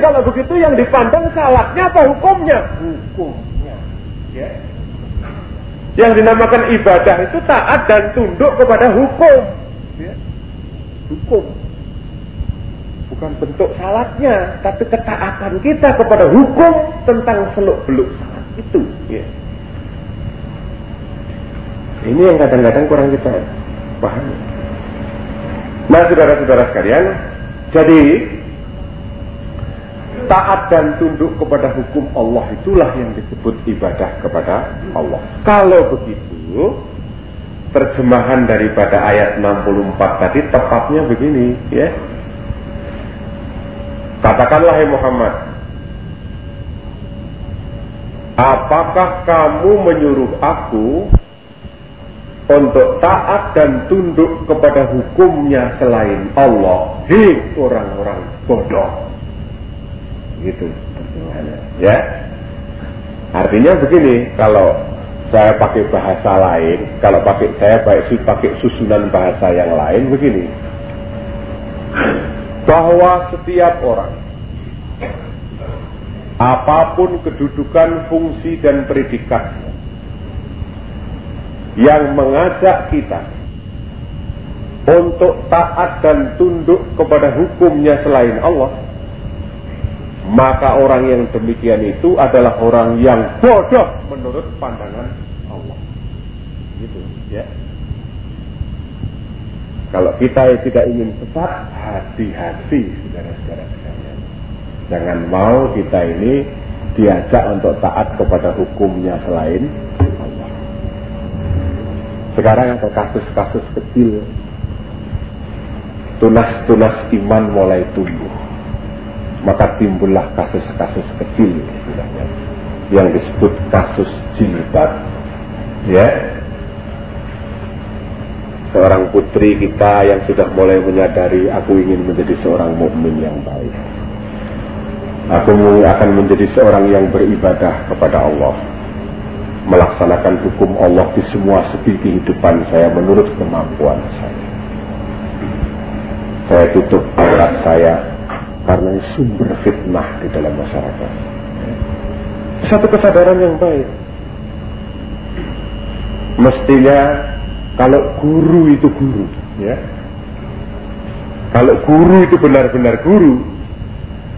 Kalau begitu yang dipandang salahnya apa hukumnya? Hukumnya. Ya. Yang dinamakan ibadah itu taat dan tunduk kepada hukum. Ya. Hukum. Bukan bentuk salatnya, tapi ketaatan kita kepada hukum tentang seluk-beluk salat itu. Ya. Ini yang kadang-kadang kurang kita pahami. Nah, saudara-saudara sekalian, jadi taat dan tunduk kepada hukum Allah itulah yang disebut ibadah kepada Allah. Kalau begitu, terjemahan daripada ayat 64 tadi tepatnya begini, ya. Katakanlah hai Muhammad, apakah kamu menyuruh aku untuk taat dan tunduk kepada hukumnya selain Allah? Hei orang-orang bodoh. Gitu. Ya. Artinya begini, kalau saya pakai bahasa lain, kalau pakai saya baik pakai susunan bahasa yang lain begini. Bahwa setiap orang apa pun kedudukan, fungsi dan predikatnya yang mengajak kita untuk taat dan tunduk kepada hukumnya selain Allah maka orang yang demikian itu adalah orang yang bodoh menurut pandangan Allah. Gitu, ya. Kalau kita tidak ingin sesat, hati-hati saudara-saudara sekalian. Jangan mau kita ini diajak untuk taat kepada hukumnya selain Allah. Sekarang ada kasus-kasus kecil, tunas-tunas iman mulai tumbuh maka timbullah kasus-kasus kecil istilahnya yang disebut kasus jilbab. Ya. Seorang putri kita yang sudah mulai menyadari aku ingin menjadi seorang mukmin yang baik. Aku akan menjadi seorang yang beribadah kepada Allah. Melaksanakan hukum Allah di semua segi kehidupan saya menurut kemampuan saya. Saya tutup aurat saya karena sumber fitnah di dalam masyarakat. Satu kesadaran yang baik. Mestinya kalau guru itu guru, ya. Kalau guru itu benar-benar guru,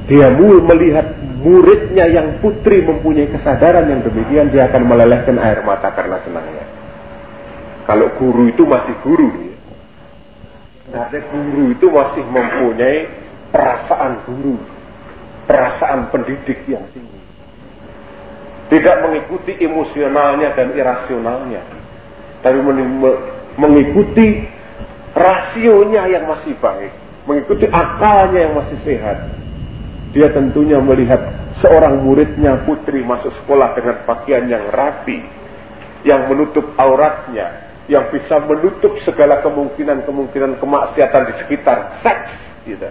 dia melihat muridnya yang putri mempunyai kesadaran yang demikian, dia akan melelehkan air mata karena senangnya. Kalau guru itu masih guru, ya. Nah, guru itu masih mempunyai perasaan guru, perasaan pendidik yang tinggi. Tidak mengikuti emosionalnya dan irasionalnya, tapi mengikuti rasionya yang masih baik, mengikuti akalnya yang masih sehat. Dia tentunya melihat seorang muridnya putri masuk sekolah dengan pakaian yang rapi, yang menutup auratnya, yang bisa menutup segala kemungkinan-kemungkinan kemaksiatan di sekitar seks, gitu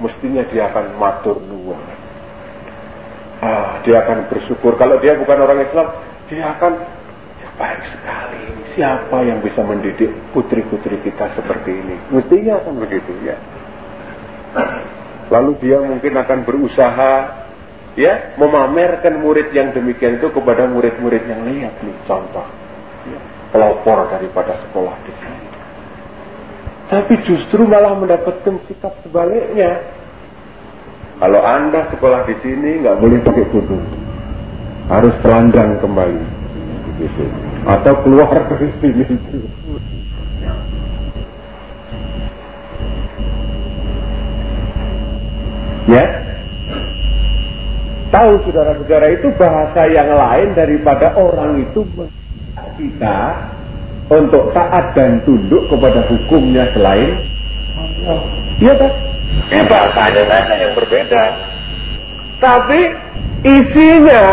mestinya dia akan matur nuwun. Ah, dia akan bersyukur. Kalau dia bukan orang Islam, dia akan ya baik sekali. Siapa yang bisa mendidik putri-putri kita seperti ini? Mestinya akan begitu ya. Lalu dia mungkin akan berusaha ya memamerkan murid yang demikian itu kepada murid-murid yang lihat nih contoh ya, pelopor daripada sekolah di. Tapi justru malah mendapatkan sikap sebaliknya. Kalau anda sekolah di sini nggak boleh pakai kudung, harus telanjang kembali, gitu. Atau keluar dari sini. Ya, tahu saudara-saudara itu bahasa yang lain daripada orang itu kita untuk taat dan tunduk kepada hukumnya selain Allah. Iya kan? Eh bahasanya nada yang berbeda. Tapi isinya,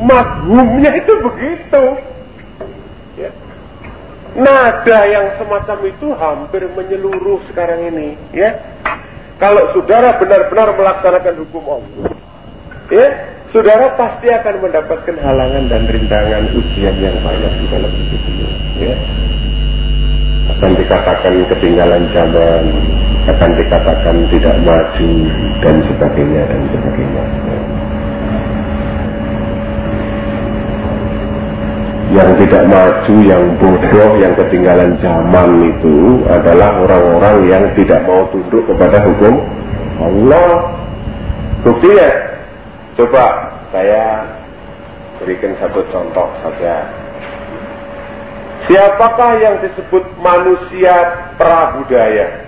maghumnya itu begitu. Ya. Nada yang semacam itu hampir menyeluruh sekarang ini. Ya. Kalau saudara benar-benar melaksanakan hukum Allah, ya, saudara pasti akan mendapatkan halangan dan rintangan ujian yang banyak di dalam hidup ini. Ya. Akan dikatakan ketinggalan zaman, akan dikatakan tidak maju dan sebagainya dan sebagainya. Yang tidak maju, yang bodoh, yang ketinggalan zaman itu adalah orang-orang yang tidak mau tunduk kepada hukum Allah. Buktinya, coba saya berikan satu contoh saja. Siapakah yang disebut manusia prabudaya?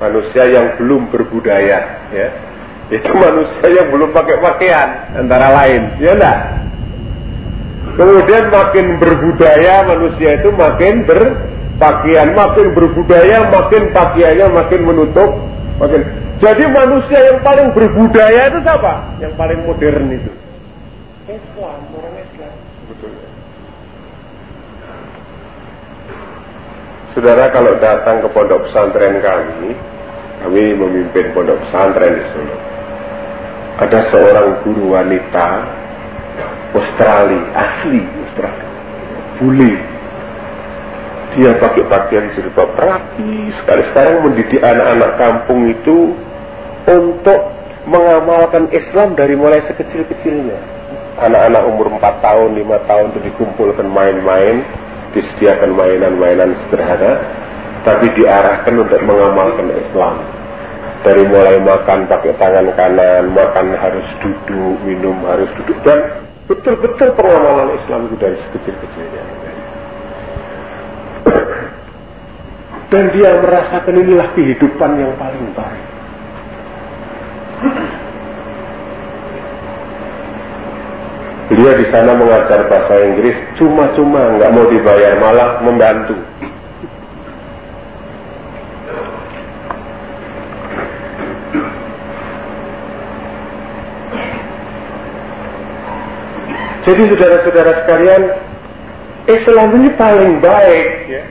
manusia yang belum berbudaya ya itu manusia yang belum pakai pakaian antara lain ya enggak kemudian makin berbudaya manusia itu makin berpakaian makin berbudaya makin pakaiannya makin menutup makin jadi manusia yang paling berbudaya itu siapa yang paling modern itu Islam orang Islam sebetulnya Saudara kalau datang ke pondok pesantren kami, kami memimpin pondok pesantren di Solo. Ada seorang guru wanita Australia, asli Australia, bule. Dia pakai pakaian jilbab rapi sekali. Sekarang mendidik anak-anak kampung itu untuk mengamalkan Islam dari mulai sekecil-kecilnya. Anak-anak umur 4 tahun, 5 tahun itu dikumpulkan main-main, disediakan mainan-mainan sederhana, tapi diarahkan untuk mengamalkan Islam. Dari mulai makan pakai tangan kanan, makan harus duduk, minum harus duduk, dan betul-betul pengamalan Islam itu dari sekecil-kecilnya. Dan dia merasakan inilah kehidupan yang paling baik. Dia di sana mengajar bahasa Inggris cuma-cuma nggak mau dibayar malah membantu. Jadi saudara-saudara sekalian, Islam ini paling baik ya.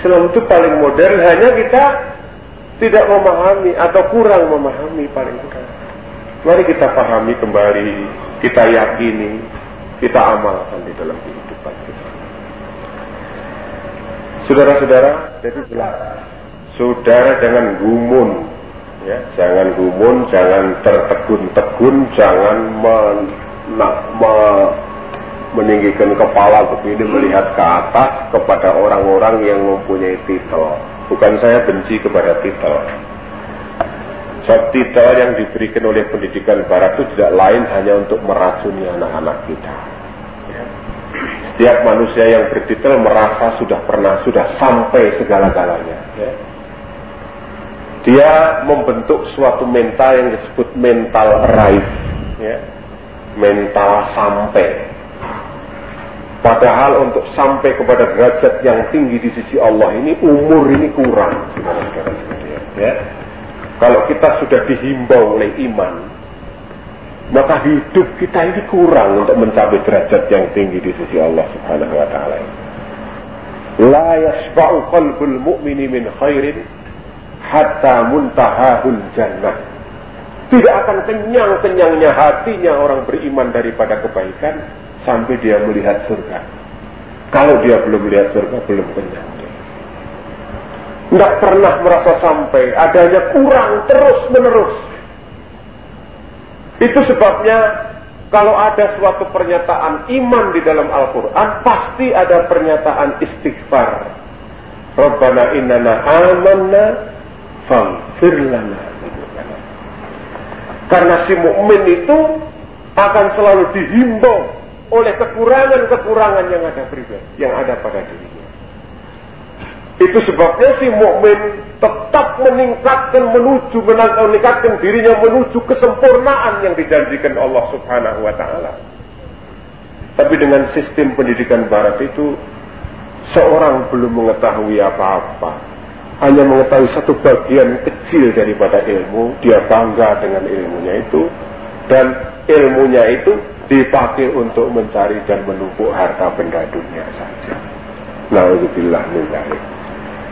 Islam itu paling modern, hanya kita tidak memahami atau kurang memahami paling kurang. Mari kita pahami kembali, kita yakini, kita amalkan di dalam kehidupan kita. Saudara-saudara, jadi jelas. Saudara jangan gumun ya jangan gumun jangan tertegun-tegun jangan men, me, meninggikan kepala begini melihat ke atas kepada orang-orang yang mempunyai titel bukan saya benci kepada titel Sebab titel yang diberikan oleh pendidikan barat itu tidak lain hanya untuk meracuni anak-anak kita. Setiap manusia yang bertitel merasa sudah pernah, sudah sampai segala-galanya. Ya dia membentuk suatu mental yang disebut mental right, ya, mental sampai. Padahal untuk sampai kepada derajat yang tinggi di sisi Allah ini umur ini kurang, Ya. Kalau kita sudah dihimbau oleh iman, maka hidup kita ini kurang untuk mencapai derajat yang tinggi di sisi Allah Subhanahu wa taala. La yasba'u qalbul mu'mini min khairin hatta muntahahul jannah. Tidak akan kenyang-kenyangnya hatinya orang beriman daripada kebaikan sampai dia melihat surga. Kalau dia belum melihat surga, belum kenyang. Tidak pernah merasa sampai, adanya kurang terus menerus. Itu sebabnya kalau ada suatu pernyataan iman di dalam Al-Quran, pasti ada pernyataan istighfar. Rabbana innana amanna faghfir lana karena si mukmin itu akan selalu dihimbau oleh kekurangan-kekurangan yang ada pribadi, yang ada pada dirinya. Itu sebabnya si mukmin tetap meningkatkan menuju meningkatkan dirinya menuju kesempurnaan yang dijanjikan Allah Subhanahu wa taala. Tapi dengan sistem pendidikan barat itu seorang belum mengetahui apa-apa hanya mengetahui satu bagian kecil daripada ilmu, dia bangga dengan ilmunya itu, dan ilmunya itu dipakai untuk mencari dan menumpuk harta benda dunia saja. Nauzubillah min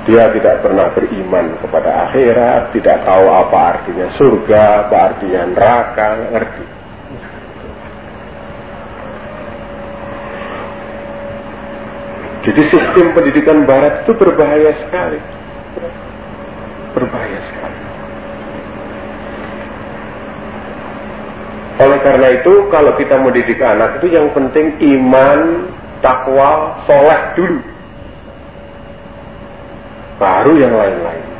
Dia tidak pernah beriman kepada akhirat, tidak tahu apa artinya surga, apa artinya neraka, ngerti. Jadi sistem pendidikan barat itu berbahaya sekali. Berbahaya sekali. Oleh karena itu, kalau kita mendidik anak itu yang penting iman, takwa, soleh dulu. Baru yang lain-lain.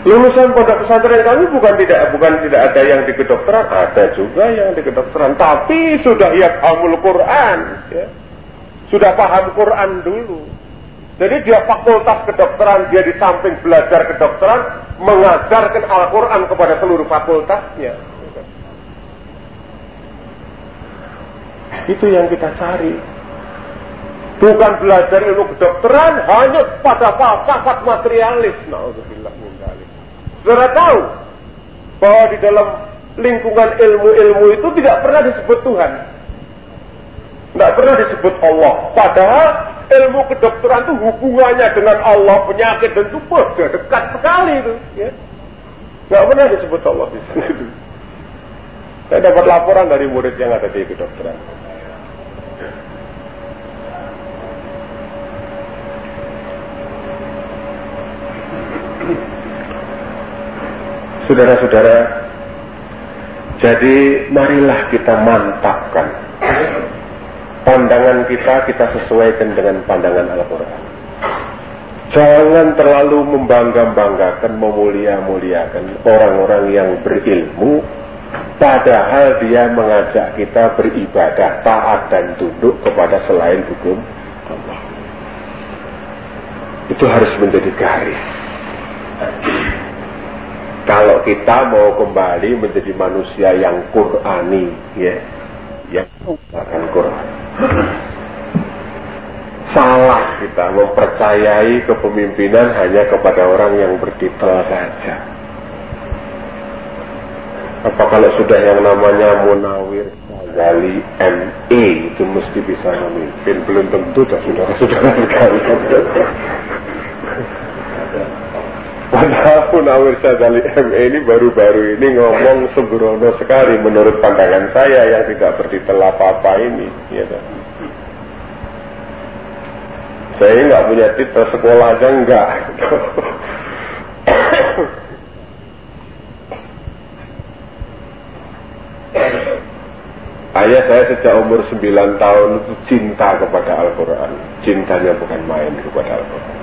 Lulusan pondok pesantren kami bukan tidak bukan tidak ada yang di kedokteran, ada juga yang di kedokteran, tapi sudah ya hamul Quran, ya. sudah paham Quran dulu. Jadi dia fakultas kedokteran, dia di samping belajar kedokteran, mengajarkan Al-Quran kepada seluruh fakultasnya. Itu yang kita cari. Bukan belajar ilmu kedokteran hanya pada falsafat materialis. Min Saudara tahu bahwa di dalam lingkungan ilmu-ilmu itu tidak pernah disebut Tuhan. Tidak pernah disebut Allah. Padahal ilmu kedokteran itu hubungannya dengan Allah, penyakit dan tubuh dekat sekali itu. Ya. Tidak pernah disebut Allah di itu. Saya dapat laporan dari murid yang ada di kedokteran. Saudara-saudara, jadi marilah kita mantapkan pandangan kita kita sesuaikan dengan pandangan Al-Quran. Jangan terlalu membangga-banggakan, memulia-muliakan orang-orang yang berilmu, padahal dia mengajak kita beribadah, taat dan tunduk kepada selain hukum Allah. Itu harus menjadi garis kalau kita mau kembali menjadi manusia yang Qurani ya yang akan Quran salah kita mempercayai kepemimpinan hanya kepada orang yang bertitel saja. Apa kalau sudah yang namanya Munawir Gali ME itu mesti bisa memimpin. Belum tentu dah saudara-saudara Padahal Munawir Syadzali ME ini baru-baru ini ngomong sembrono sekali menurut pandangan saya yang tidak bertitel apa-apa ini. Ya kan? Saya nggak punya titel sekolah aja enggak. Ayah saya sejak umur 9 tahun itu cinta kepada Al-Quran. Cintanya bukan main kepada Al-Quran.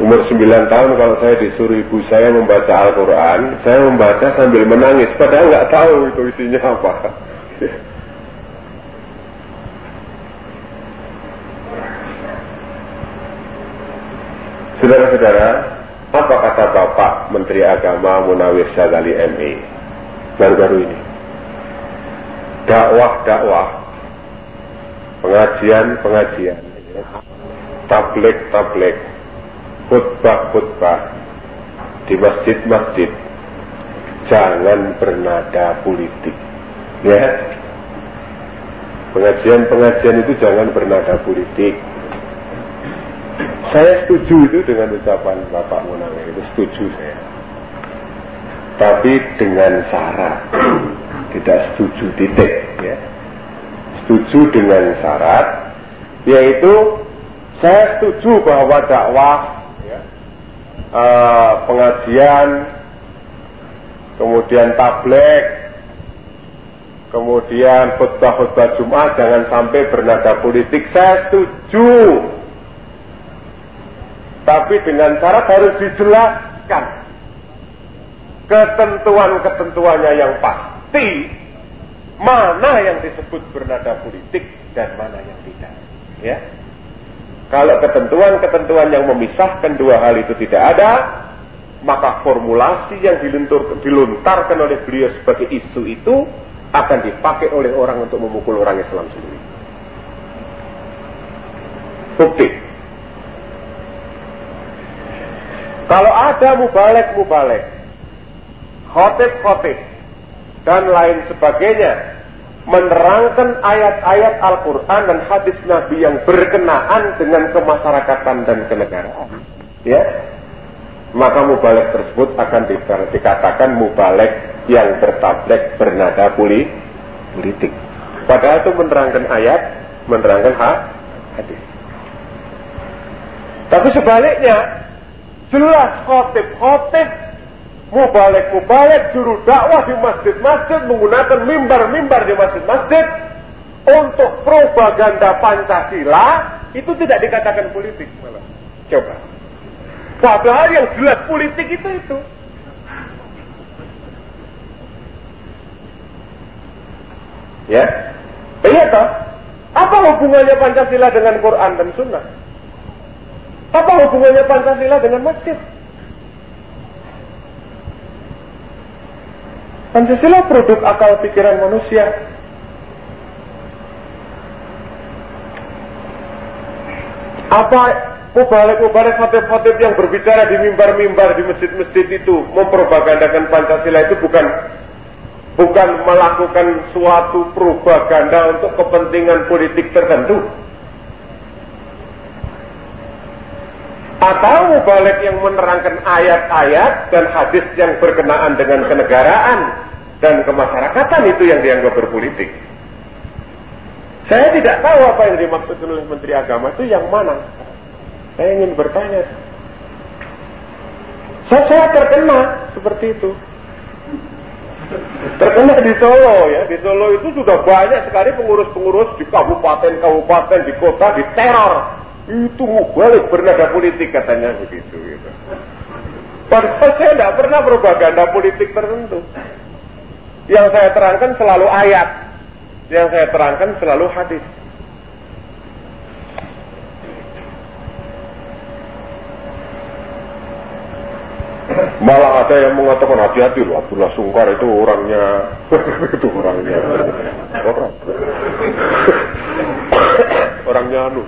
Umur 9 tahun kalau saya disuruh ibu saya membaca Al-Quran, saya membaca sambil menangis, padahal nggak tahu itu isinya apa. Saudara-saudara, apa kata Bapak Menteri Agama Munawir Syadali ME baru-baru ini? Dakwah-dakwah, pengajian-pengajian, tablik-tablik, khutbah-khutbah di masjid-masjid. Jangan bernada politik. Ya. Pengajian-pengajian itu jangan bernada politik. Saya setuju itu dengan ucapan Bapak Munawir. Itu setuju saya. Tapi dengan syarat tidak setuju titik ya. Setuju dengan syarat yaitu saya setuju bahwa dakwah uh, pengajian, kemudian tablek, kemudian khutbah-khutbah Jumat jangan sampai bernada politik. Saya setuju. Tapi dengan syarat harus dijelaskan ketentuan-ketentuannya yang pasti mana yang disebut bernada politik dan mana yang tidak. Ya. Kalau ketentuan-ketentuan yang memisahkan dua hal itu tidak ada, maka formulasi yang diluntur, diluntarkan oleh beliau sebagai isu itu akan dipakai oleh orang untuk memukul orang Islam sendiri. Bukti. Kalau ada mubalek-mubalek, khotib-khotib, dan lain sebagainya menerangkan ayat-ayat Al-Quran dan hadis Nabi yang berkenaan dengan kemasyarakatan dan kenegaraan. Ya, maka mubalek tersebut akan dikatakan mubalek yang bertablek bernada politik. Padahal itu menerangkan ayat, menerangkan hak hadis. Tapi sebaliknya, jelas khotib khotib mubalik juru dakwah di masjid-masjid menggunakan mimbar-mimbar di masjid-masjid untuk propaganda Pancasila itu tidak dikatakan politik malah. Coba. Padahal yang jelas politik itu itu. Ya, iya toh? Apa hubungannya Pancasila dengan Quran dan Sunnah? Apa hubungannya Pancasila dengan masjid? Pancasila produk akal pikiran manusia. Apa mubalik-mubalik khotib-khotib yang berbicara di mimbar-mimbar di masjid-masjid itu mempropagandakan Pancasila itu bukan bukan melakukan suatu propaganda untuk kepentingan politik tertentu. Atau mubalik yang menerangkan ayat-ayat dan hadis yang berkenaan dengan kenegaraan dan kemasyarakatan itu yang dianggap berpolitik. Saya tidak tahu apa yang dimaksud oleh Menteri Agama itu yang mana. Saya ingin bertanya. Saya, saya terkena seperti itu. Terkena di Solo ya, di Solo itu sudah banyak sekali pengurus-pengurus di kabupaten-kabupaten, di kota, di teror. Itu balik bernada politik katanya begitu. Gitu. Padahal saya tidak pernah propaganda politik tertentu. Yang saya terangkan selalu ayat. Yang saya terangkan selalu hadis. Malah ada yang mengatakan hati-hati loh Abdullah Sungkar itu orangnya itu orangnya orang orangnya anu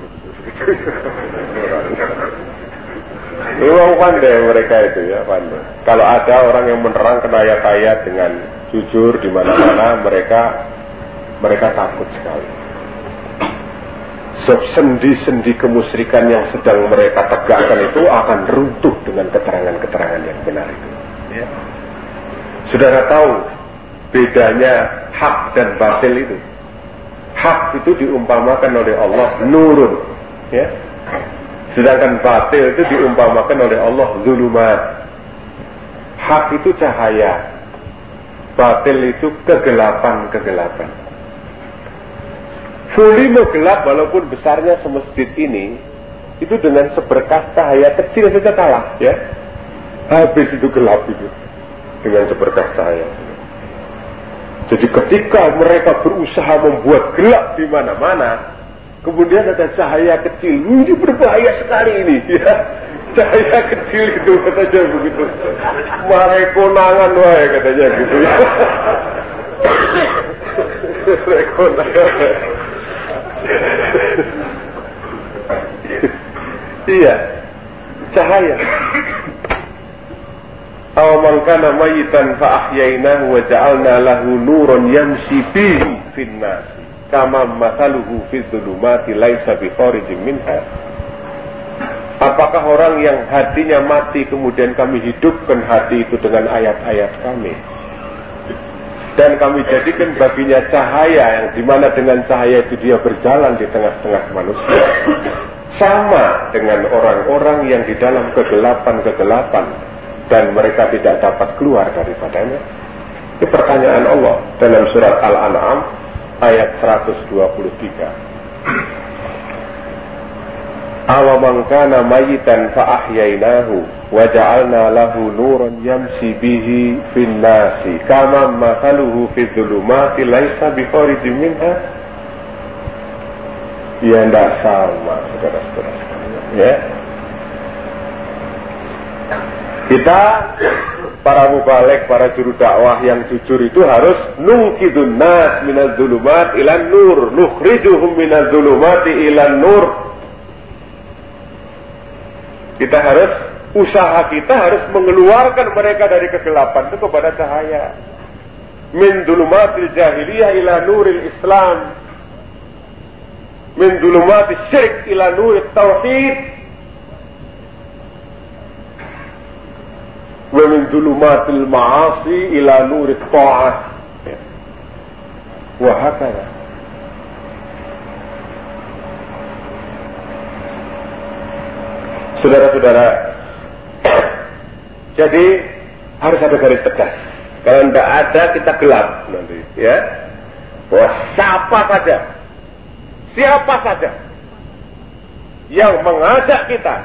Memang pandai mereka itu ya pandai. Kalau ada orang yang menerangkan ayat-ayat dengan jujur di mana-mana mereka mereka takut sekali. Sebab sendi-sendi kemusyrikan yang sedang mereka tegakkan itu akan runtuh dengan keterangan-keterangan yang benar itu. Ya. Saudara tahu bedanya hak dan batil itu. Hak itu diumpamakan oleh Allah nurun, ya. Sedangkan batil itu diumpamakan oleh Allah zulumat. Hak itu cahaya, batil itu kegelapan-kegelapan. Volume gelap walaupun besarnya semasjid ini itu dengan seberkas cahaya kecil saja kalah ya. Habis itu gelap itu dengan seberkas cahaya. Jadi ketika mereka berusaha membuat gelap di mana-mana, kemudian ada cahaya kecil, ini berbahaya sekali ini ya. Cahaya kecil itu katanya begitu. Marai konangan wae katanya gitu ya. iya, cahaya. Aw man kana mayitan fa ahyainahu wa ja'alna lahu nuran yamshi bihi fin nas. Kama mathaluhu fi laisa. Apakah orang yang hatinya mati kemudian kami hidupkan hati itu dengan ayat-ayat kami? dan kami jadikan baginya cahaya yang di mana dengan cahaya itu dia berjalan di tengah-tengah manusia sama dengan orang-orang yang di dalam kegelapan-kegelapan dan mereka tidak dapat keluar daripadanya ini pertanyaan Allah dalam surat Al-An'am ayat 123 Awaman kana mayitan fa ahyainahu wa ja'alna lahu nuran yamshi bihi fin nasi. Kama mathaluhu fi dhulumati laisa kharijin minha. Ya tidak sama saudara-saudara ya. Kita para mubalik, para juru dakwah yang jujur itu harus nungkidun nas minaz zulumat ilan nur, nukhrijuhum minaz zulumati ilan nur, kita harus usaha kita harus mengeluarkan mereka dari kegelapan itu kepada cahaya. Min dulumatil jahiliyah ila nuril Islam. Min dulumatil syirik ila nuril tauhid. wa min dhulumatil ma'asi ila nurit ta'ah wa Saudara-saudara, jadi harus ada garis tegas. Kalau tidak ada kita gelap nanti, ya. Bahwa siapa saja, siapa saja yang mengajak kita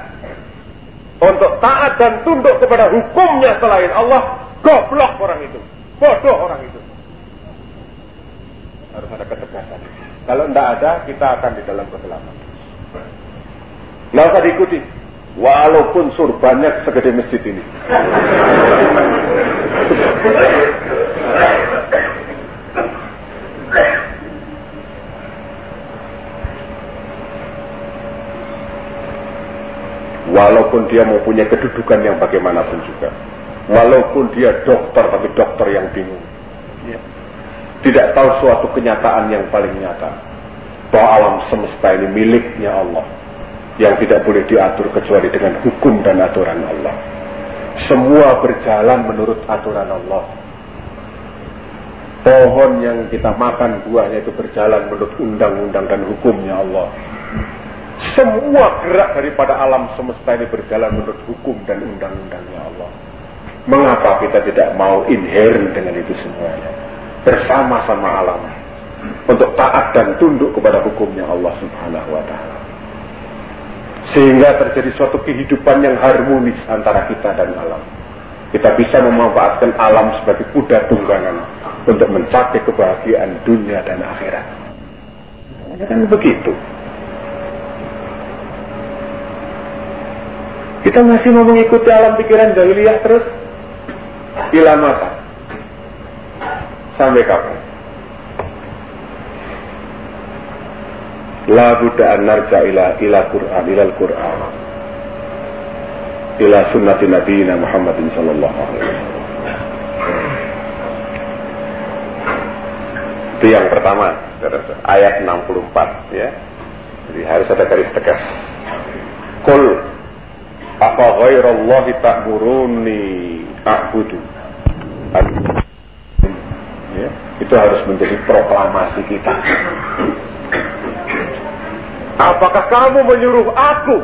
untuk taat dan tunduk kepada hukumnya selain Allah, goblok orang itu, bodoh orang itu. Harus ada ketegasan. Kalau tidak ada, kita akan di dalam kegelapan. Nggak usah diikuti. Walaupun surbannya segede masjid ini. Walaupun dia mempunyai kedudukan yang bagaimanapun juga. Walaupun dia dokter, tapi dokter yang bingung. Ya. Tidak tahu suatu kenyataan yang paling nyata. Bahwa alam semesta ini miliknya Allah yang tidak boleh diatur kecuali dengan hukum dan aturan Allah. Semua berjalan menurut aturan Allah. Pohon yang kita makan buahnya itu berjalan menurut undang-undang dan hukumnya Allah. Semua gerak daripada alam semesta ini berjalan menurut hukum dan undang-undangnya Allah. Mengapa kita tidak mau inherent dengan itu semuanya? Bersama-sama alam. Untuk taat dan tunduk kepada hukumnya Allah subhanahu wa ta'ala. Sehingga terjadi suatu kehidupan yang harmonis antara kita dan alam. Kita bisa memanfaatkan alam sebagai kuda tunggangan untuk mencapai kebahagiaan dunia dan akhirat. Kan begitu. Kita masih mau mengikuti alam pikiran jahiliyah terus? Ilamata. Sampai kapan? la budda an narja ila ila Quran ila Al-Quran ila sunnati nabiyina Muhammadin sallallahu alaihi wasallam itu yang pertama ayat 64 ya jadi harus ada garis tegas Kul apa ghairallahi ta'muruni a'budu ya, itu harus menjadi proklamasi kita Apakah kamu menyuruh aku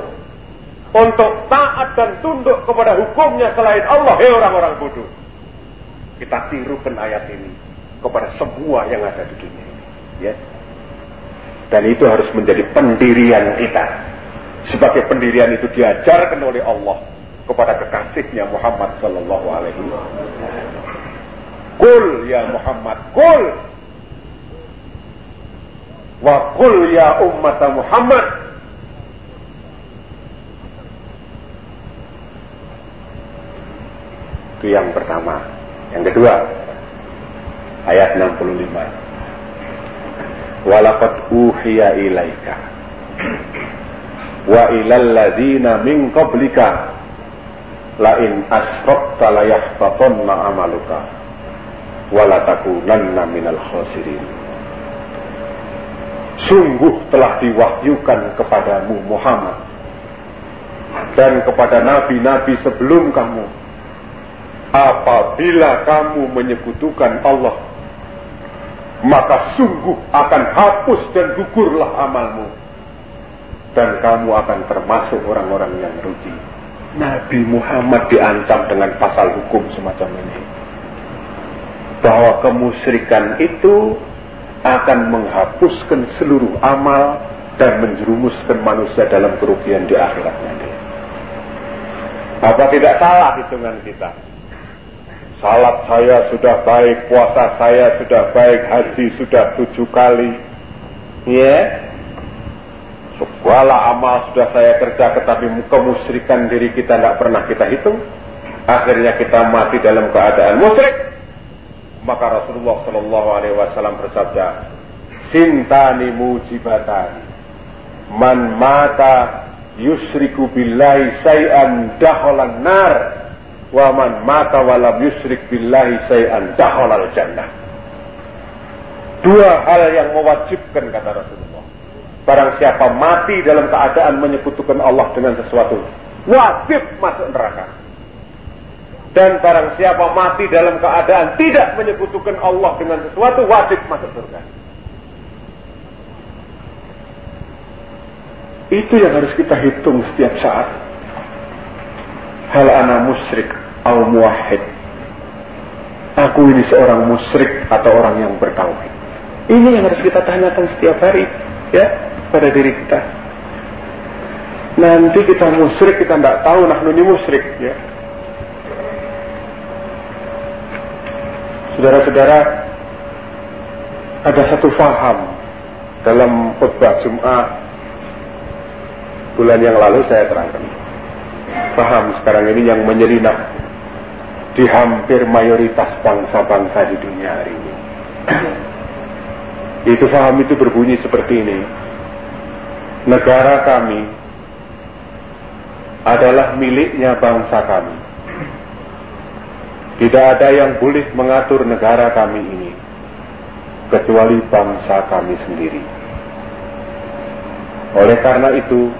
untuk taat dan tunduk kepada hukumnya selain Allah? Hei orang-orang bodoh. Kita tirukan ayat ini kepada semua yang ada di dunia ini. Ya. Dan itu harus menjadi pendirian kita. Sebagai pendirian itu diajarkan oleh Allah kepada kekasihnya Muhammad Sallallahu Alaihi Wasallam. Kul ya Muhammad, kul Wa qul ya ummat Muhammad Itu yang pertama. Yang kedua, ayat 65. Walaqad uhiya ilaika wa ilal ladzina min qablika la in asrakta la yahbatanna amaluka wa la takunanna minal khasirin. Sungguh telah diwahyukan kepadamu Muhammad dan kepada nabi-nabi sebelum kamu apabila kamu menyekutukan Allah maka sungguh akan hapus dan gugurlah amalmu dan kamu akan termasuk orang-orang yang rugi Nabi Muhammad diancam dengan pasal hukum semacam ini bahwa kemusyrikan itu akan menghapuskan seluruh amal dan menjerumuskan manusia dalam kerugian di akhirat nanti. Apa tidak salah hitungan kita? Salat saya sudah baik, puasa saya sudah baik, haji sudah tujuh kali. Ya, yeah. Segala amal sudah saya kerja, tetapi kemusyrikan diri kita tidak pernah kita hitung. Akhirnya kita mati dalam keadaan musyrik maka Rasulullah Shallallahu Alaihi Wasallam bersabda, Sintani mujibatan, man mata yusriku billahi say'an daholan nar, wa man mata walam yusrik billahi say'an daholal jannah. Dua hal yang mewajibkan kata Rasulullah. Barang siapa mati dalam keadaan menyekutukan Allah dengan sesuatu, wajib masuk neraka. Dan barang siapa mati dalam keadaan tidak menyekutukan Allah dengan sesuatu, wajib masuk surga. Itu yang harus kita hitung setiap saat. hal ana musyrik au muwahhid aku ini seorang musyrik atau orang yang bertauhid ini yang harus kita tanyakan setiap hari ya pada diri kita. Nanti kita musyrik kita tidak tahu nah ini musyrik ya. Saudara-saudara ada satu faham dalam khutbah Jumat bulan yang lalu saya terangkan. Paham sekarang ini yang menyelinap di hampir mayoritas bangsa-bangsa di dunia hari ini. Itu paham itu berbunyi seperti ini negara kami adalah miliknya bangsa kami. Tidak ada yang boleh mengatur negara kami ini kecuali bangsa kami sendiri. Oleh karena itu,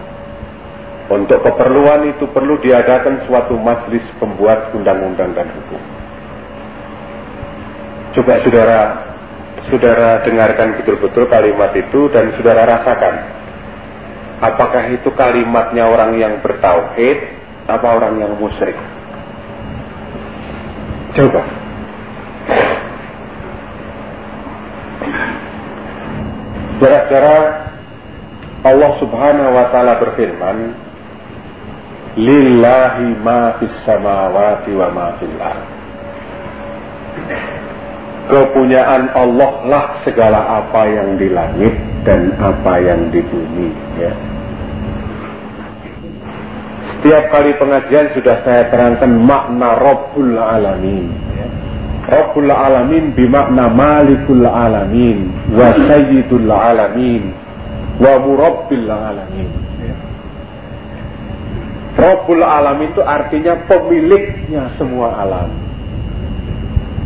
untuk keperluan itu perlu diadakan suatu majelis pembuat undang-undang dan hukum. Coba saudara, saudara dengarkan betul-betul kalimat itu dan saudara rasakan Apakah itu kalimatnya orang yang bertauhid apa orang yang musyrik? Coba. Gara-gara Allah Subhanahu wa taala berfirman, "Lillahi ma fis samawati wa ma fil ard." Kepunyaan Allah lah segala apa yang di langit dan apa yang di bumi ya. Setiap kali pengajian sudah saya terangkan makna Rabbul Alamin ya. Rabbul Alamin bimakna Malikul Alamin wa Sayyidul Alamin wa Murabbil Alamin ya. Rabbul Alamin itu artinya pemiliknya semua alam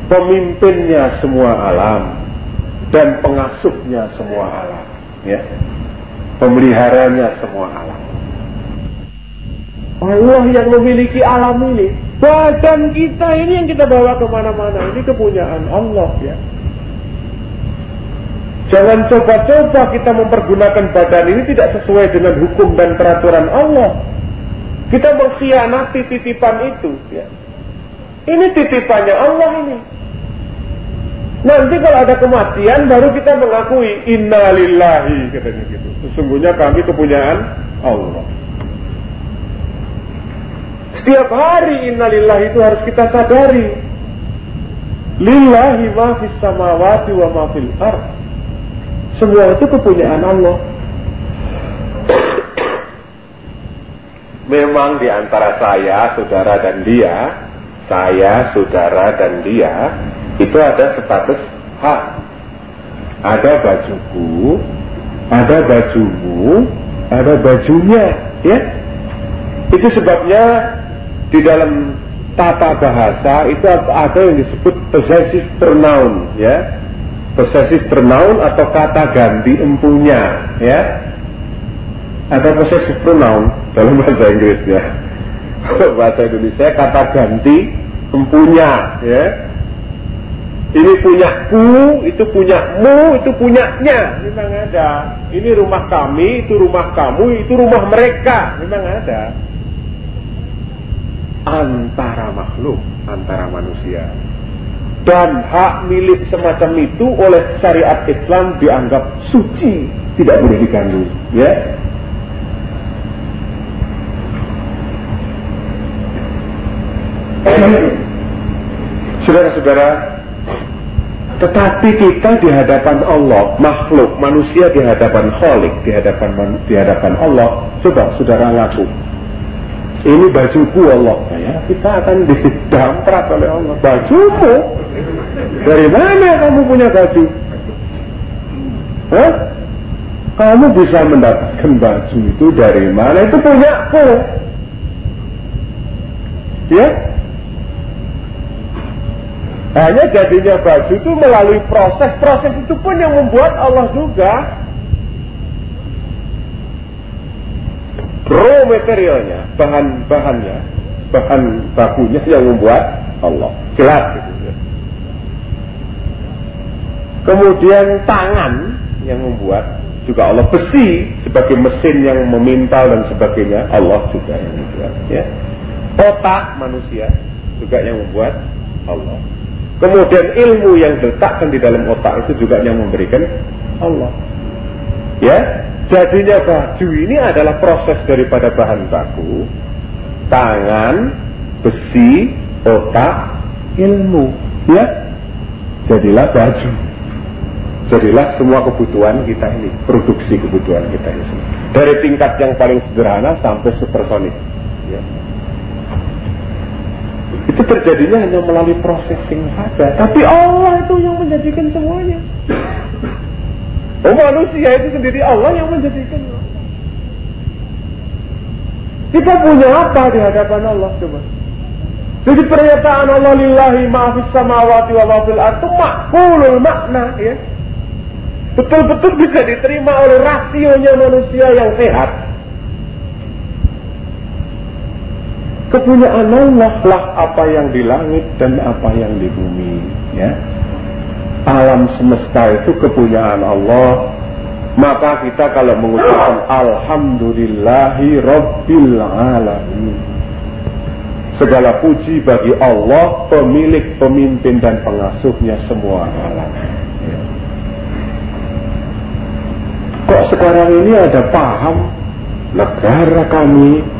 Pemimpinnya semua alam dan pengasuhnya semua alam ya pemeliharanya semua alam Allah yang memiliki alam ini badan kita ini yang kita bawa ke mana-mana ini kepunyaan Allah ya Jangan coba-coba kita mempergunakan badan ini tidak sesuai dengan hukum dan peraturan Allah. Kita mengkhianati titipan itu. Ya. Ini titipannya Allah ini. Nanti kalau ada kematian baru kita mengakui innalillahi katanya gitu. Sesungguhnya kami kepunyaan Allah. Setiap hari innalillahi itu harus kita sadari. Lillahi ma fis samawati wa ma fil ard. Semua itu kepunyaan Allah. Memang di antara saya, saudara dan dia, saya, saudara dan dia itu ada status hak. Ada bajuku, ada bajumu, ada bajunya, ya. Itu sebabnya di dalam tata bahasa itu ada yang disebut possessive pronoun, ya. Possessive pronoun atau kata ganti empunya, ya. Ada possessive pronoun dalam bahasa Inggrisnya. Bahasa Indonesia kata ganti empunya, ya ini punyaku, itu punyamu, itu punyanya. Memang ada. Ini rumah kami, itu rumah kamu, itu rumah mereka. Memang ada. Antara makhluk, antara manusia. Dan hak milik semacam itu oleh syariat Islam dianggap suci, tidak boleh diganggu. Ya, Saudara-saudara, tetapi kita di hadapan Allah, makhluk, manusia di hadapan Khalik, di hadapan di hadapan Allah, coba saudara ngaku. Ini bajuku Allah, ya, kita akan didamprat oleh Allah. Bajumu? Dari mana kamu punya baju? Hah? Kamu bisa mendapatkan baju itu dari mana? Itu punya punyaku. Ya, hanya jadinya baju itu melalui proses, proses itu pun yang membuat Allah juga. Raw materialnya, bahan-bahannya, bahan bakunya yang membuat Allah. Jelas gitu ya. Kemudian tangan yang membuat juga Allah besi sebagai mesin yang memintal dan sebagainya Allah juga yang membuat ya otak manusia juga yang membuat Allah. Kemudian ilmu yang diletakkan di dalam otak itu juga yang memberikan Allah. Ya, jadinya baju ini adalah proses daripada bahan baku, tangan, besi, otak, ilmu. Ya, jadilah baju. Jadilah semua kebutuhan kita ini, produksi kebutuhan kita ini. Dari tingkat yang paling sederhana sampai supersonik. Ya. Itu terjadinya hanya melalui processing saja. Tapi Allah itu yang menjadikan semuanya. Oh manusia itu sendiri Allah yang menjadikan. Kita punya apa di hadapan Allah coba? Jadi pernyataan Allah lillahi ma'afis samawati wa ma'afil itu makhlul makna ya. Betul-betul bisa diterima oleh rasionya manusia yang sehat. Kepunyaan Allah lah apa yang di langit dan apa yang di bumi. Ya. Alam semesta itu kepunyaan Allah. Maka kita kalau mengucapkan Alhamdulillahi Rabbil Alamin. Segala puji bagi Allah, pemilik, pemimpin dan pengasuhnya semua alam. Kok sekarang ini ada paham negara kami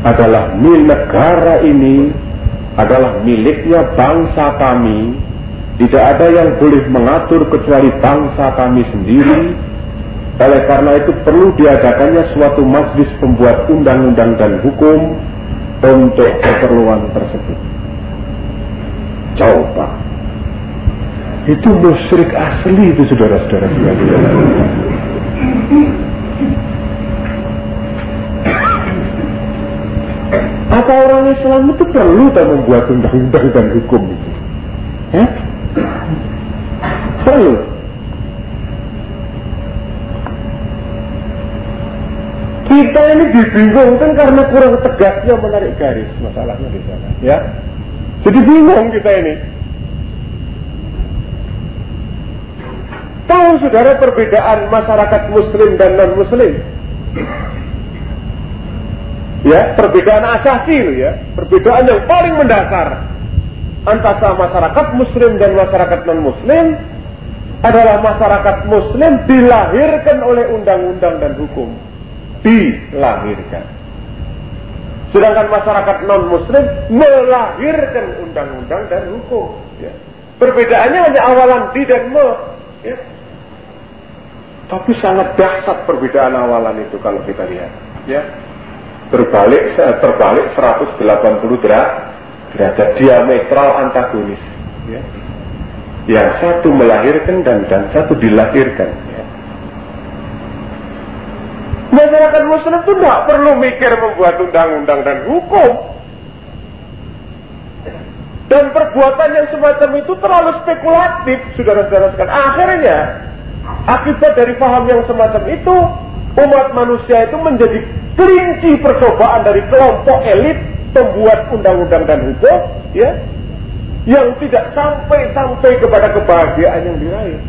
adalah milik negara ini adalah miliknya bangsa kami. Tidak ada yang boleh mengatur kecuali bangsa kami sendiri. Oleh karena itu perlu diadakannya suatu majlis pembuat undang-undang dan hukum untuk keperluan tersebut. Coba itu musyrik asli itu saudara-saudara Apa orang Islam itu perlu tak membuat undang-undang dan hukum itu? Ya? Perlu. Kita ini dibingungkan karena kurang tegasnya menarik garis masalahnya di sana, ya. Jadi bingung kita ini. Tahu saudara perbedaan masyarakat muslim dan non muslim? Ya, perbedaan asasi loh ya, perbedaan yang paling mendasar antara masyarakat muslim dan masyarakat non muslim adalah masyarakat muslim dilahirkan oleh undang-undang dan hukum. Dilahirkan. Sedangkan masyarakat non muslim melahirkan undang-undang dan hukum. Ya. Perbedaannya hanya awalan di dan me. Ya. Tapi sangat dahsyat perbedaan awalan itu kalau kita lihat. Ya berbalik terbalik 180 derajat diametral antagonis ya. yang satu melahirkan dan dan satu dilahirkan ya. masyarakat muslim itu tidak perlu mikir membuat undang-undang dan hukum dan perbuatan yang semacam itu terlalu spekulatif saudara-saudara sekalian akhirnya akibat dari paham yang semacam itu umat manusia itu menjadi kelinci percobaan dari kelompok elit pembuat undang-undang dan hukum ya yang tidak sampai-sampai kepada kebahagiaan yang diraih.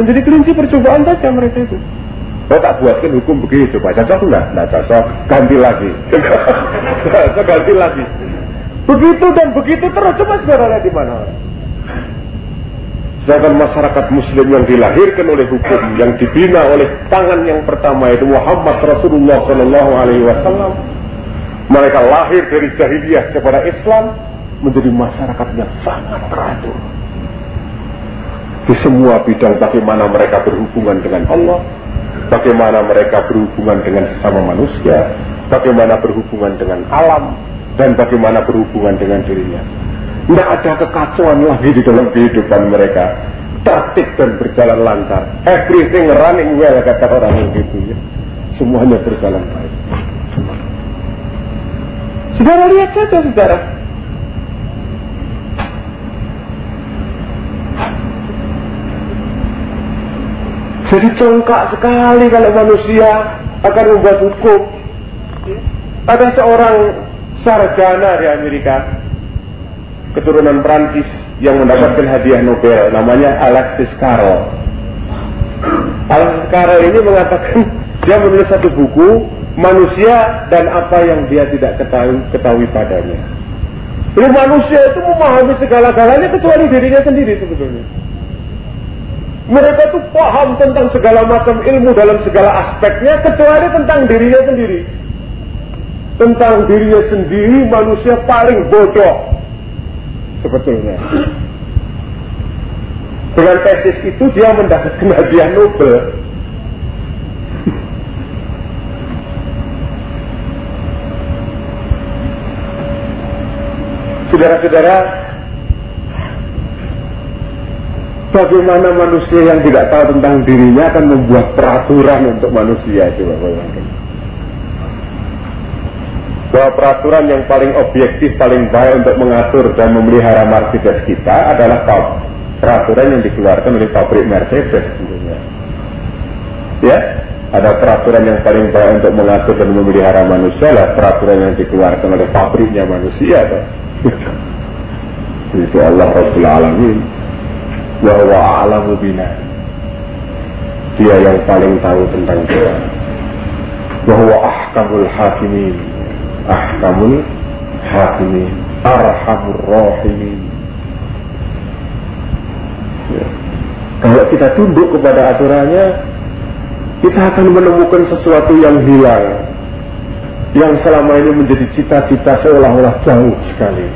Menjadi kelinci percobaan saja mereka itu. Oh, tak buatkan hukum begitu, Pak. Cocok enggak? Nah, cocok. Ganti lagi. ganti lagi. Begitu dan begitu terus. Coba saudara di mana? Sedangkan masyarakat muslim yang dilahirkan oleh hukum, yang dibina oleh tangan yang pertama itu Muhammad Rasulullah Shallallahu Alaihi Wasallam, mereka lahir dari jahiliyah kepada Islam menjadi masyarakat yang sangat teratur. Di semua bidang bagaimana mereka berhubungan dengan Allah, bagaimana mereka berhubungan dengan sesama manusia, bagaimana berhubungan dengan alam, dan bagaimana berhubungan dengan dirinya. Tidak ada kekacauan lagi di dalam kehidupan mereka. Tertib dan berjalan lancar. Everything running well kata orang begitu ya. Semuanya berjalan baik. Saudara lihat saja saudara. Jadi congkak sekali kalau manusia akan membuat hukum. Ada seorang sarjana di Amerika keturunan Prancis yang mendapatkan hadiah Nobel namanya Alexis Carrel. Alexis Carrel ini mengatakan dia menulis satu buku manusia dan apa yang dia tidak ketahui, ketahui padanya. Jadi manusia itu memahami segala-galanya kecuali dirinya sendiri sebetulnya. Mereka itu paham tentang segala macam ilmu dalam segala aspeknya kecuali tentang dirinya sendiri. Tentang dirinya sendiri manusia paling bodoh. Sebetulnya. Dengan tesis itu dia mendapatkan hadiah Nobel. Saudara-saudara, bagaimana manusia yang tidak tahu tentang dirinya akan membuat peraturan untuk manusia itu Bapak Bahwa peraturan yang paling objektif, paling baik untuk mengatur dan memelihara Mercedes kita adalah peraturan yang dikeluarkan oleh pabrik Mercedes tentunya. Ya, ada peraturan yang paling baik untuk mengatur dan memelihara manusia lah. Peraturan yang dikeluarkan oleh pabriknya manusia. Itu Allah Rabbul Alamin wa huwa a'lamu bina. Dia yang paling tahu tentang kita wa huwa ahkamul hakimin ahkamul hakimin arhamur rahimin ya. kalau kita tunduk kepada aturannya kita akan menemukan sesuatu yang hilang yang selama ini menjadi cita-cita seolah-olah jauh sekali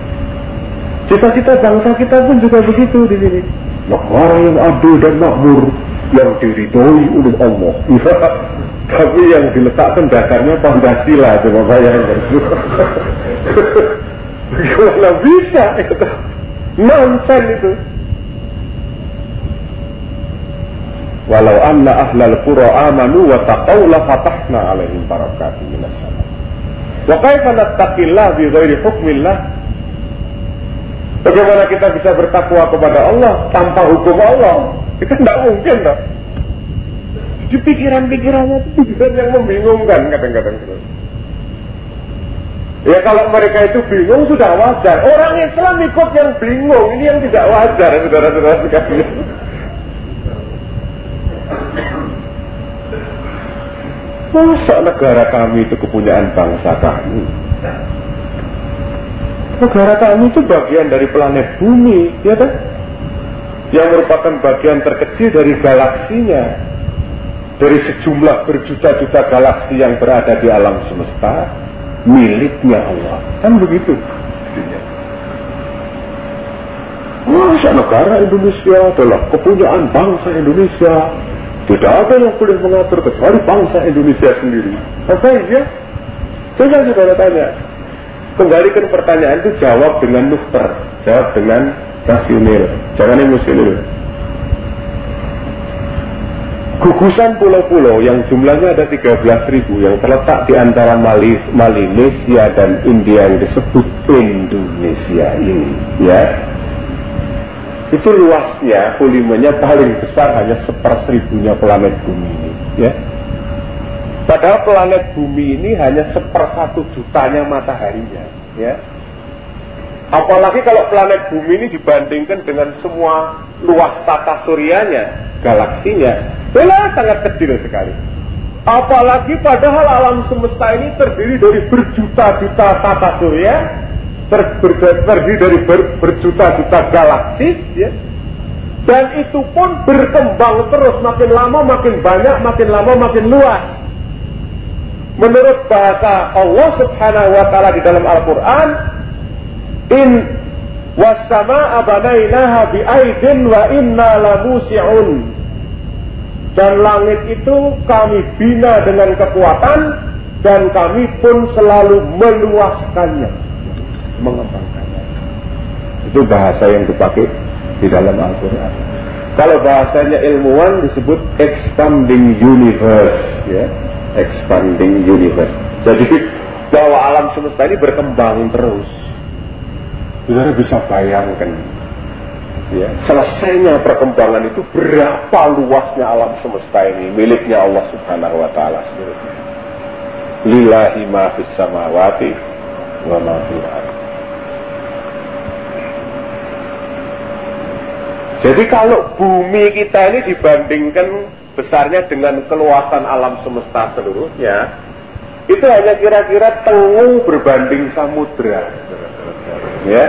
cita-cita bangsa kita pun juga begitu di sini negara yang adil dan makmur yang diridhoi oleh Allah. Tapi yang diletakkan dasarnya Pancasila coba bayangkan. Bagaimana bisa itu? Itu. Walau anna ahlal qura amanu wa taqaw la fatahna alaihim barakatin minas sama. Wa kaifa nattaqillah bi ghairi hukmillah Bagaimana kita bisa bertakwa kepada Allah tanpa hukum Allah? Itu tidak mungkin, tak? Di pikiran-pikirannya itu pikiran yang membingungkan kadang-kadang. Ya kalau mereka itu bingung sudah wajar. Orang Islam ikut yang bingung, ini yang tidak wajar, saudara-saudara sekalian. Masa negara kami itu kepunyaan bangsa kami? Negara kami itu bagian dari planet bumi, ya kan? Yang merupakan bagian terkecil dari galaksinya. Dari sejumlah berjuta-juta galaksi yang berada di alam semesta, miliknya Allah. Kan begitu. Masa negara Indonesia adalah kepunyaan bangsa Indonesia. Tidak ada yang boleh mengatur kecuali bangsa Indonesia sendiri. Apa ya? Coba saudara tanya, Kembalikan pertanyaan itu jawab dengan nuster, jawab dengan rasional, jangan emosional. Gugusan pulau-pulau yang jumlahnya ada 13 ribu yang terletak di antara Mali, Malaysia dan India yang disebut Indonesia ini, ya. Itu luasnya, volumenya paling besar hanya seperseribunya planet bumi ini, ya Padahal planet bumi ini hanya sepersatu jutanya mataharinya. Ya. Apalagi kalau planet bumi ini dibandingkan dengan semua luas tata suryanya, galaksinya, belah sangat kecil sekali. Apalagi padahal alam semesta ini terdiri dari berjuta-juta tata surya, ter, ber, terdiri dari ber, berjuta-juta galaksi, ya. Dan itu pun berkembang terus makin lama makin banyak, makin lama makin luas menurut bahasa Allah Subhanahu wa taala di dalam Al-Qur'an in wasama abanainaha bi aidin wa inna lamusi'un. Dan langit itu kami bina dengan kekuatan dan kami pun selalu meluaskannya. Mengembangkannya. Itu bahasa yang dipakai di dalam Al-Quran. Kalau bahasanya ilmuwan disebut expanding universe ya. Expanding universe. Jadi bahwa alam semesta ini berkembang terus. Saudara bisa bayangkan ya, selesainya perkembangan itu berapa luasnya alam semesta ini miliknya Allah Subhanahu wa taala. Lillahi ma fis samawati wa ma Jadi kalau bumi kita ini dibandingkan besarnya dengan keluasan alam semesta seluruhnya, itu hanya kira-kira tengu berbanding samudra. Ya.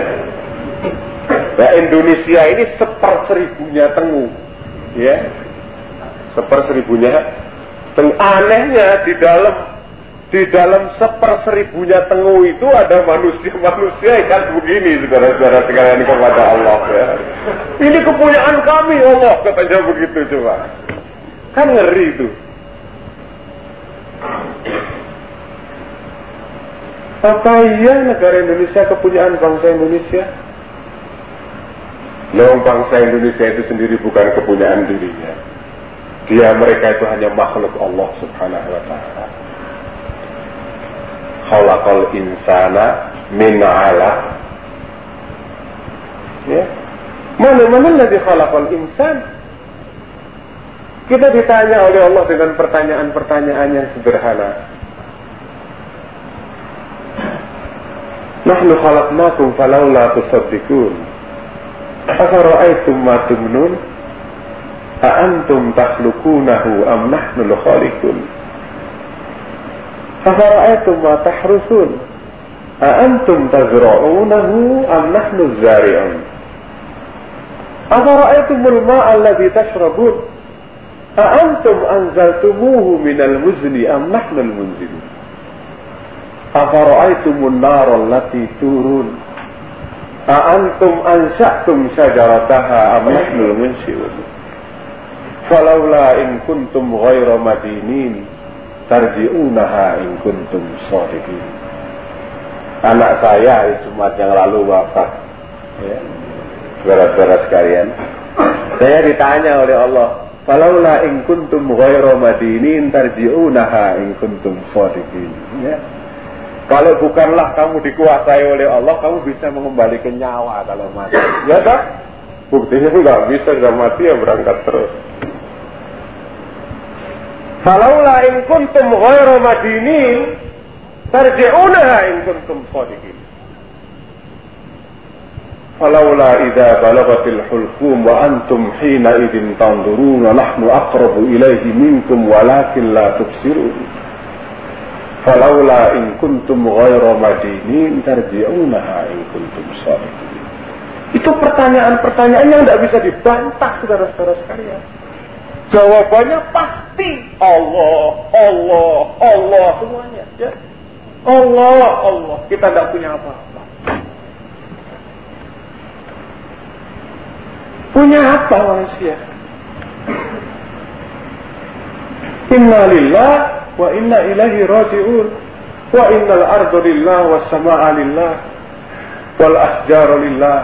Ya Indonesia ini seperseribunya tengu. Ya. Seperseribunya tengu. Anehnya di dalam di dalam seperseribunya tengu itu ada manusia-manusia yang begini saudara-saudara sekalian kepada Allah ya. Ini kepunyaan kami Allah katanya begitu coba. Kan ngeri itu. Apa iya negara Indonesia kepunyaan bangsa Indonesia? Loh bangsa Indonesia itu sendiri bukan kepunyaan dirinya. Dia mereka itu hanya makhluk Allah subhanahu wa ta'ala khalaqal insana min alaq. Ya. Mana mana lagi khalaqal insan? Kita ditanya oleh Allah dengan pertanyaan-pertanyaan yang sederhana. نحن خلقناكم فلولا تصدقون. أفرأيتم ما تمنون؟ أأنتم تخلقونه أم نحن الخالقون؟ أفرأيتم ما تحرثون؟ أأنتم تزرعونه أم نحن الزارعون؟ أفرأيتم الماء الذي تشربون؟ أأنتم أنزلتموه من المزن أم نحن المنزلون؟ Afara'aytumun narol turun. A'antum ansya'tum syajarataha amnul munsyun. Falaula in kuntum ghaira madinin tarji'unaha in kuntum shadiqin. Anak saya Jumat yang lalu wafat. Ya. Saudara-saudara sekalian, saya ditanya oleh Allah, Falaula in kuntum ghairu madinin tarji'unaha in kuntum shadiqin. Ya. Kalau bukanlah kamu dikuasai oleh Allah, kamu bisa mengembalikan nyawa kalau mati. Ya tak? Buktinya nggak bisa, nggak mati ya berangkat terus. Falaula in kuntum ghairu madinin tarji'unaha in kuntum shadiqin. Falaula idza balagatil hulqum wa antum hina idin tanzuruna nahnu aqrabu ilaihi minkum walakin la tubsirun. Falaula in kuntum ghairu madinin tarji'unaha in kuntum shadiqin. Itu pertanyaan-pertanyaan yang tidak bisa dibantah saudara-saudara sekalian. Jawabannya pasti Allah, Allah, Allah semuanya. Ya. Allah, Allah. Kita tidak punya apa-apa. Punya apa manusia? Inna lillah wa inna ilahi raji'un. Wa innal ardu lillah wa sama'a lillah. Wal asjaru lillah.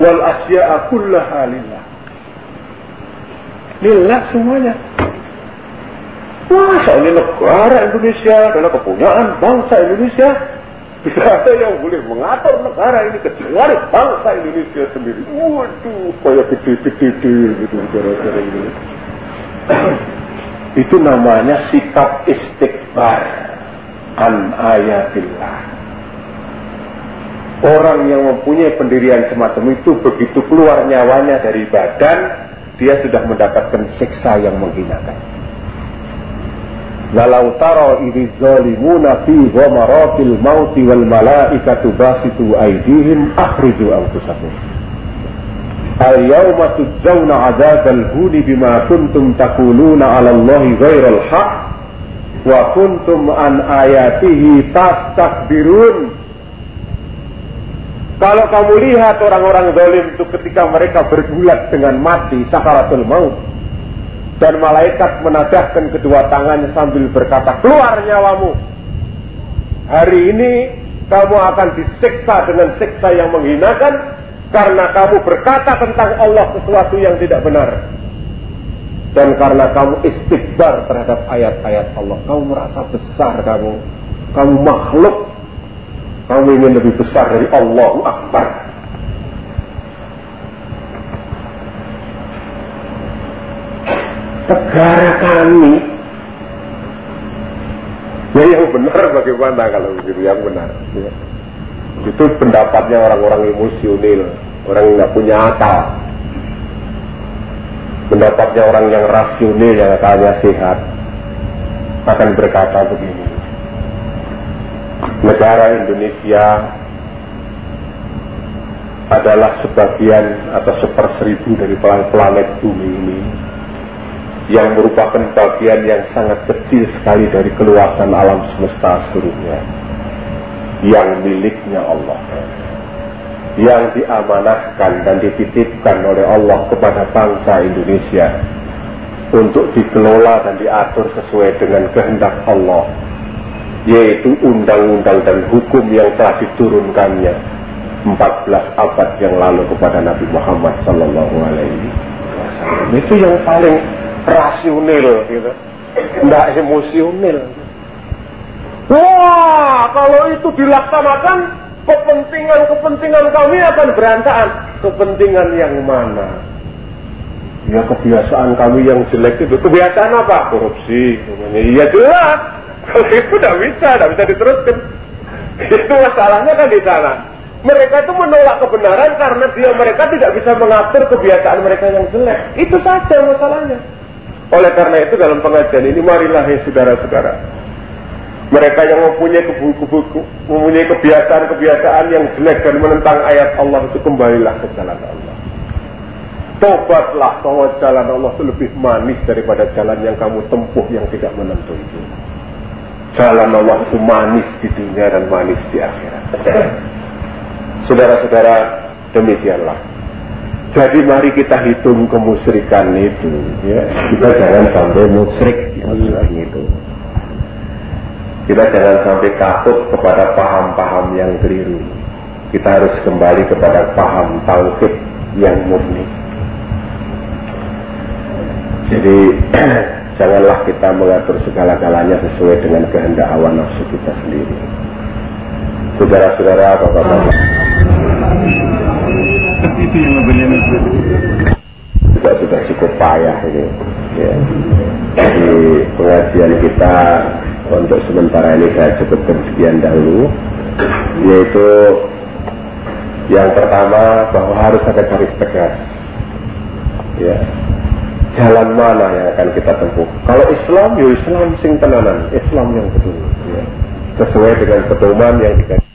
Wal asya'a kullaha lillah. Lillah semuanya. Masa ini negara Indonesia adalah kepunyaan bangsa Indonesia. Tidak ada yang boleh mengatur negara ini kecuali bangsa Indonesia sendiri. Waduh, kayak gede-gede gitu negara-negara ini. Itu namanya sikap istighfar an ayatillah. Orang yang mempunyai pendirian semacam itu begitu keluar nyawanya dari badan, dia sudah mendapatkan siksa yang menghinakan. Walau taro idh zalimuna fi ghamaratil mauti wal malaikatu basitu aydihim akhriju anfusakum. Al yawma tujzauna adzabal huni bima kuntum 'ala Allahi haqq wa kuntum an ayatihi tastakbirun kalau kamu lihat orang-orang zalim itu ketika mereka bergulat dengan mati sakaratul maut dan malaikat menadahkan kedua tangannya sambil berkata, "Keluar nyawamu." Hari ini kamu akan disiksa dengan siksa yang menghinakan karena kamu berkata tentang Allah sesuatu yang tidak benar. Dan karena kamu istighbar terhadap ayat-ayat Allah, kamu merasa besar kamu. Kamu makhluk kamu ingin lebih besar dari Allah Akbar. Negara kami Ya yang benar bagaimana kalau begitu yang benar ya. Itu pendapatnya orang-orang emosional Orang yang tidak punya akal. Pendapatnya orang yang rasional yang akalnya sehat. Akan berkata begini negara Indonesia adalah sebagian atau seperseribu dari planet bumi ini yang merupakan bagian yang sangat kecil sekali dari keluasan alam semesta seluruhnya yang miliknya Allah. Yang diamanahkan dan dititipkan oleh Allah kepada bangsa Indonesia untuk dikelola dan diatur sesuai dengan kehendak Allah yaitu undang-undang dan hukum yang telah diturunkannya 14 abad yang lalu kepada Nabi Muhammad Sallallahu Alaihi Wasallam. Itu yang paling rasional gitu, tidak emosional. Wah, kalau itu dilaksanakan kepentingan-kepentingan kami akan berantakan. Kepentingan yang mana? Ya kebiasaan kami yang jelek itu kebiasaan apa? Korupsi. Iya jelas. Kalau itu tidak bisa, tidak bisa diteruskan. Itu masalahnya kan di sana. Mereka itu menolak kebenaran karena dia mereka tidak bisa mengatur kebiasaan mereka yang jelek. Itu saja masalahnya. Oleh karena itu dalam pengajian ini marilah ya saudara-saudara. Mereka yang mempunyai kebuku-buku, mempunyai kebiasaan-kebiasaan yang jelek dan menentang ayat Allah itu kembalilah ke jalan Allah. Tobatlah bahwa jalan Allah itu lebih manis daripada jalan yang kamu tempuh yang tidak menentu itu. Jalan Allah itu manis di dunia dan manis di akhirat. Saudara-saudara, demikianlah. Jadi mari kita hitung kemusyrikan itu, ya. Kita jangan sampai musyrik itu. Kita jangan sampai takut kepada paham-paham yang keliru. Kita harus kembali kepada paham tauhid yang murni. Jadi janganlah kita mengatur segala-galanya sesuai dengan kehendak awan nafsu kita sendiri. Saudara-saudara, bapak-bapak itu yang lebih juga sudah cukup payah ini ya. Jadi pengajian kita untuk sementara ini saya cukupkan sekian dahulu yaitu yang pertama bahwa harus ada garis tegas. Ya. Jalan mana yang akan kita tempuh? Kalau Islam ya Islam sing tenanan Islam yang betul ya. Sesuai dengan pedoman yang dikasih